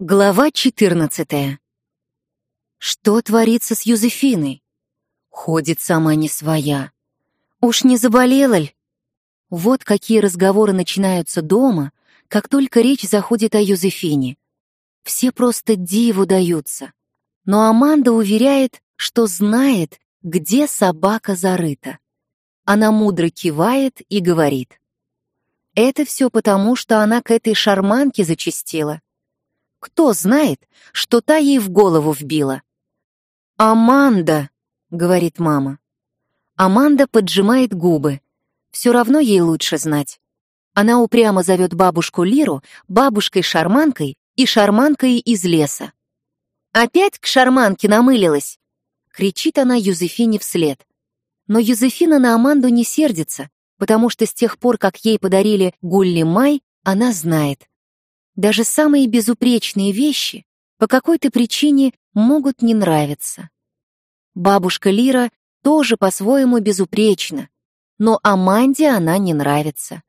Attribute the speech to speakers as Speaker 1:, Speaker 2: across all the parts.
Speaker 1: Глава 14 Что творится с Юзефиной? Ходит сама не своя. Уж не заболела ль? Вот какие разговоры начинаются дома, как только речь заходит о Юзефине. Все просто диву даются. Но Аманда уверяет, что знает, где собака зарыта. Она мудро кивает и говорит. Это все потому, что она к этой шарманке зачастила. Кто знает, что та ей в голову вбила? «Аманда», — говорит мама. Аманда поджимает губы. Все равно ей лучше знать. Она упрямо зовет бабушку Лиру бабушкой-шарманкой и шарманкой из леса. «Опять к шарманке намылилась!» — кричит она Юзефине вслед. Но Юзефина на Аманду не сердится, потому что с тех пор, как ей подарили Гулли Май, она знает. Даже самые безупречные вещи по какой-то причине могут не нравиться. Бабушка Лира тоже по-своему безупречна, но Аманде она не нравится.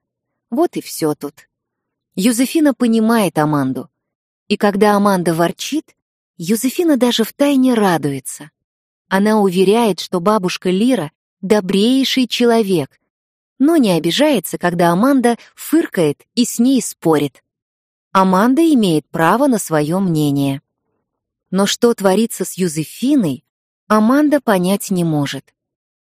Speaker 1: Вот и все тут. Юзефина понимает Аманду. И когда Аманда ворчит, Юзефина даже втайне радуется. Она уверяет, что бабушка Лира — добрейший человек, но не обижается, когда Аманда фыркает и с ней спорит. Аманда имеет право на свое мнение. Но что творится с Юзефиной, Аманда понять не может.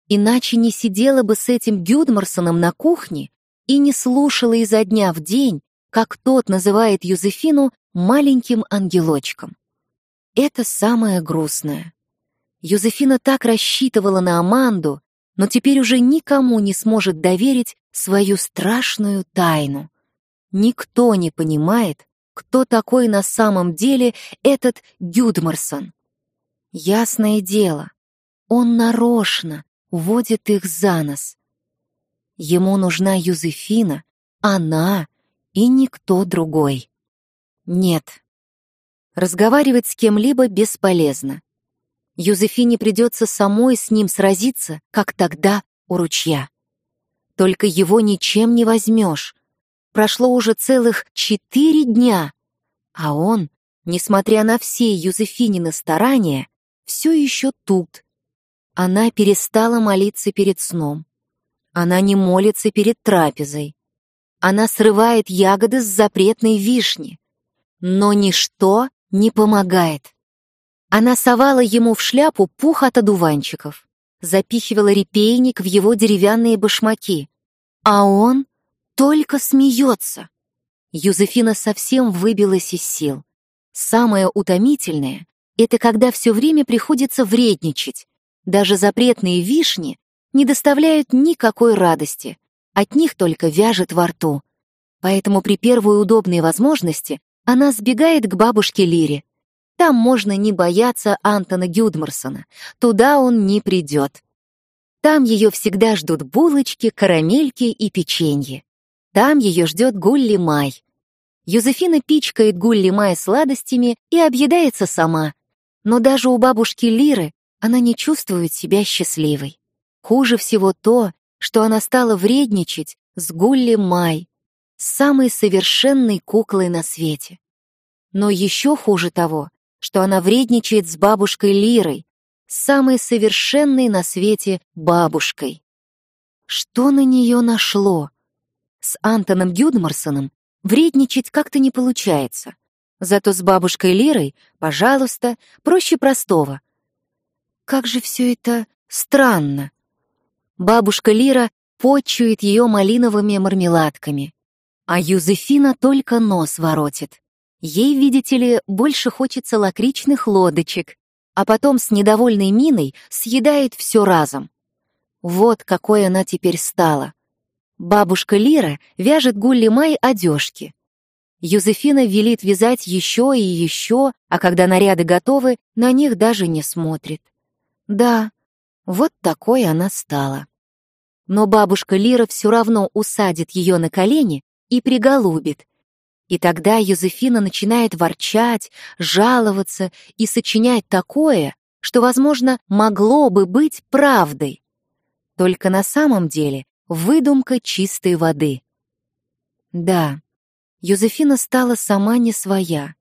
Speaker 1: Иначе не сидела бы с этим Гюдмарсоном на кухне и не слушала изо дня в день, как тот называет Юзефину маленьким ангелочком. Это самое грустное. Юзефина так рассчитывала на Аманду, но теперь уже никому не сможет доверить свою страшную тайну. Никто не понимает, кто такой на самом деле этот Гюдмарсон. Ясное дело, он нарочно уводит их за нос. Ему нужна Юзефина, она и никто другой. Нет. Разговаривать с кем-либо бесполезно. Юзефине придется самой с ним сразиться, как тогда у ручья. Только его ничем не возьмешь. Прошло уже целых четыре дня, а он, несмотря на все Юзефинины старания, все еще тут. Она перестала молиться перед сном. Она не молится перед трапезой. Она срывает ягоды с запретной вишни. Но ничто не помогает. Она совала ему в шляпу пух от одуванчиков, запихивала репейник в его деревянные башмаки, а он только смеется. Юзефина совсем выбилась из сил. Самое утомительное — это когда все время приходится вредничать. Даже запретные вишни не доставляют никакой радости, от них только вяжет во рту. Поэтому при первой удобной возможности она сбегает к бабушке Лире, там можно не бояться Антона Гюдмарсона, туда он не придет. Там ее всегда ждут булочки, карамельки и печенье. Там ее ждет Гулли Май. Юзефина пичкает Гулли Май сладостями и объедается сама. Но даже у бабушки Лиры она не чувствует себя счастливой. Хуже всего то, что она стала вредничать с Гулли Май, самой совершенной куклой на свете. Но еще хуже того, что она вредничает с бабушкой Лирой, самой совершенной на свете бабушкой. Что на нее нашло? С Антоном Гюдмарсоном вредничать как-то не получается. Зато с бабушкой Лирой, пожалуйста, проще простого. Как же все это странно. Бабушка Лира почует ее малиновыми мармеладками, а Юзефина только нос воротит. Ей, видите ли, больше хочется лакричных лодочек, а потом с недовольной миной съедает все разом. Вот какой она теперь стала. Бабушка Лира вяжет Гулли Май одежки. Юзефина велит вязать еще и еще, а когда наряды готовы, на них даже не смотрит. Да, вот такой она стала. Но бабушка Лира все равно усадит ее на колени и приголубит, и тогда Юзефина начинает ворчать, жаловаться и сочинять такое, что, возможно, могло бы быть правдой. Только на самом деле выдумка чистой воды. Да, Юзефина стала сама не своя.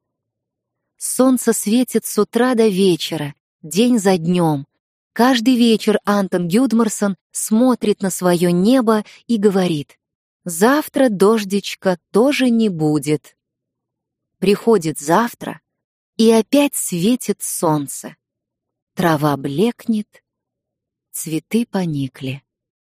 Speaker 1: Солнце светит с утра до вечера, день за днем. Каждый вечер Антон Гюдмарсон смотрит на свое небо и говорит, «Завтра дождичка тоже не будет». Приходит завтра, и опять светит солнце. Трава блекнет, цветы поникли.